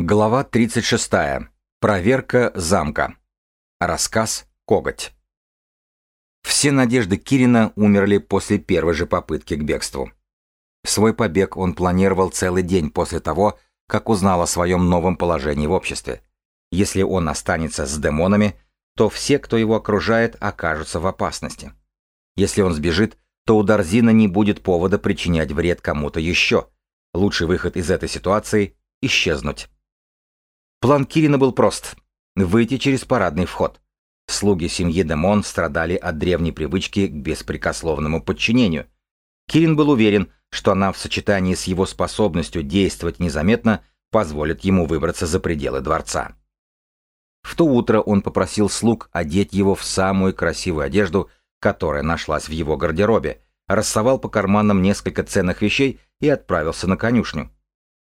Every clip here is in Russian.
Глава 36. Проверка замка. Рассказ «Коготь». Все надежды Кирина умерли после первой же попытки к бегству. Свой побег он планировал целый день после того, как узнал о своем новом положении в обществе. Если он останется с демонами, то все, кто его окружает, окажутся в опасности. Если он сбежит, то у Дарзина не будет повода причинять вред кому-то еще. Лучший выход из этой ситуации – исчезнуть. План Кирина был прост – выйти через парадный вход. Слуги семьи Демон страдали от древней привычки к беспрекословному подчинению. Кирин был уверен, что она в сочетании с его способностью действовать незаметно позволит ему выбраться за пределы дворца. В то утро он попросил слуг одеть его в самую красивую одежду, которая нашлась в его гардеробе, рассовал по карманам несколько ценных вещей и отправился на конюшню.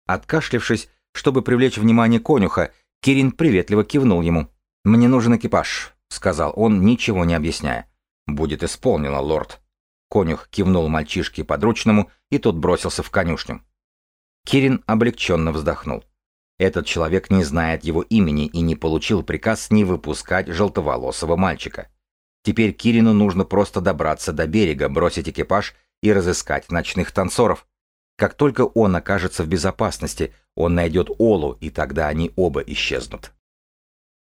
Откашлившись, чтобы привлечь внимание конюха, Кирин приветливо кивнул ему. «Мне нужен экипаж», — сказал он, ничего не объясняя. «Будет исполнено, лорд». Конюх кивнул мальчишке подручному, и тот бросился в конюшню. Кирин облегченно вздохнул. Этот человек не знает его имени и не получил приказ не выпускать желтоволосого мальчика. Теперь Кирину нужно просто добраться до берега, бросить экипаж и разыскать ночных танцоров. Как только он окажется в безопасности, он найдет Олу, и тогда они оба исчезнут.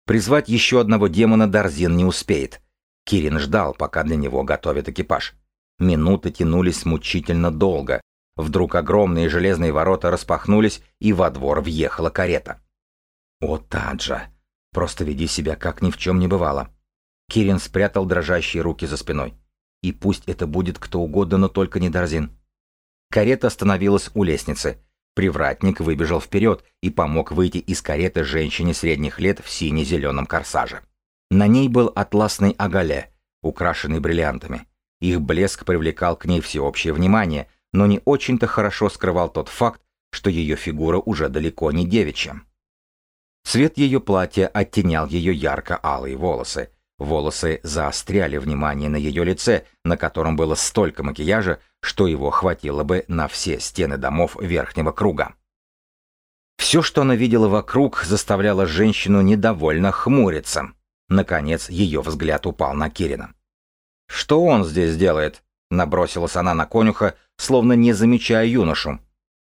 Призвать еще одного демона Дарзин не успеет. Кирин ждал, пока для него готовят экипаж. Минуты тянулись мучительно долго. Вдруг огромные железные ворота распахнулись, и во двор въехала карета. «О, Таджа! Просто веди себя, как ни в чем не бывало!» Кирин спрятал дрожащие руки за спиной. «И пусть это будет кто угодно, но только не Дарзин». Карета остановилась у лестницы. Привратник выбежал вперед и помог выйти из кареты женщине средних лет в сине-зеленом корсаже. На ней был атласный агале, украшенный бриллиантами. Их блеск привлекал к ней всеобщее внимание, но не очень-то хорошо скрывал тот факт, что ее фигура уже далеко не девичья. Цвет ее платья оттенял ее ярко-алые волосы. Волосы заостряли внимание на ее лице, на котором было столько макияжа, что его хватило бы на все стены домов верхнего круга. Все, что она видела вокруг, заставляло женщину недовольно хмуриться. Наконец, ее взгляд упал на Кирина. «Что он здесь делает?» — набросилась она на конюха, словно не замечая юношу.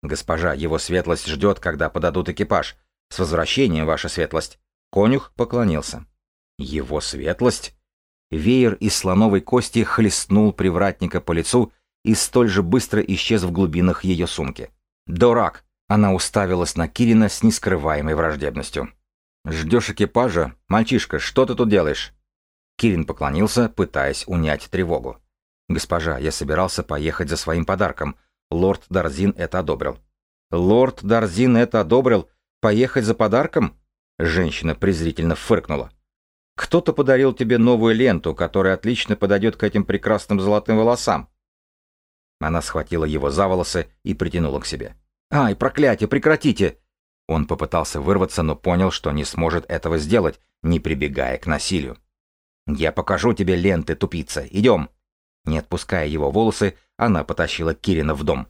«Госпожа, его светлость ждет, когда подадут экипаж. С возвращением, ваша светлость!» Конюх поклонился. «Его светлость?» Веер из слоновой кости хлестнул привратника по лицу и столь же быстро исчез в глубинах ее сумки. «Дурак!» Она уставилась на Кирина с нескрываемой враждебностью. «Ждешь экипажа? Мальчишка, что ты тут делаешь?» Кирин поклонился, пытаясь унять тревогу. «Госпожа, я собирался поехать за своим подарком. Лорд Дарзин это одобрил». «Лорд Дарзин это одобрил? Поехать за подарком?» Женщина презрительно фыркнула. «Кто-то подарил тебе новую ленту, которая отлично подойдет к этим прекрасным золотым волосам. Она схватила его за волосы и притянула к себе. «Ай, проклятие, прекратите!» Он попытался вырваться, но понял, что не сможет этого сделать, не прибегая к насилию. «Я покажу тебе ленты, тупица. Идем!» Не отпуская его волосы, она потащила Кирина в дом.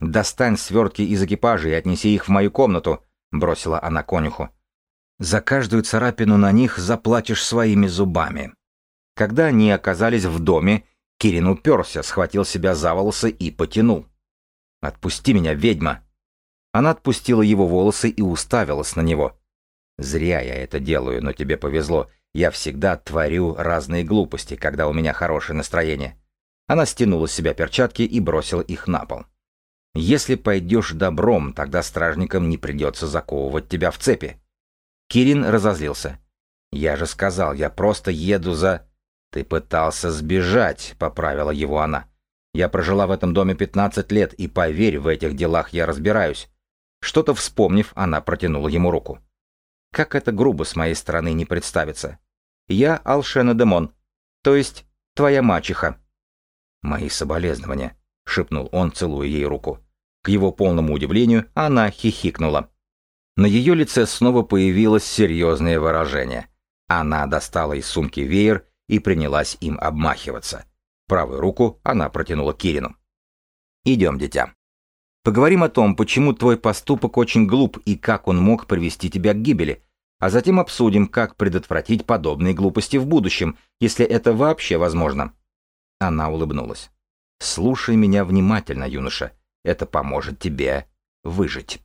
«Достань свертки из экипажа и отнеси их в мою комнату», — бросила она конюху. «За каждую царапину на них заплатишь своими зубами». Когда они оказались в доме, Кирин уперся, схватил себя за волосы и потянул. «Отпусти меня, ведьма!» Она отпустила его волосы и уставилась на него. «Зря я это делаю, но тебе повезло. Я всегда творю разные глупости, когда у меня хорошее настроение». Она стянула с себя перчатки и бросила их на пол. «Если пойдешь добром, тогда стражникам не придется заковывать тебя в цепи». Кирин разозлился. «Я же сказал, я просто еду за...» «Ты пытался сбежать», — поправила его она. «Я прожила в этом доме 15 лет, и поверь, в этих делах я разбираюсь». Что-то вспомнив, она протянула ему руку. «Как это грубо с моей стороны не представиться. Я Алшена Демон, то есть твоя мачеха». «Мои соболезнования», — шепнул он, целуя ей руку. К его полному удивлению, она хихикнула. На ее лице снова появилось серьезное выражение. Она достала из сумки веер и принялась им обмахиваться. Правую руку она протянула Кирину. «Идем, дитя». Поговорим о том, почему твой поступок очень глуп и как он мог привести тебя к гибели, а затем обсудим, как предотвратить подобные глупости в будущем, если это вообще возможно. Она улыбнулась. Слушай меня внимательно, юноша. Это поможет тебе выжить.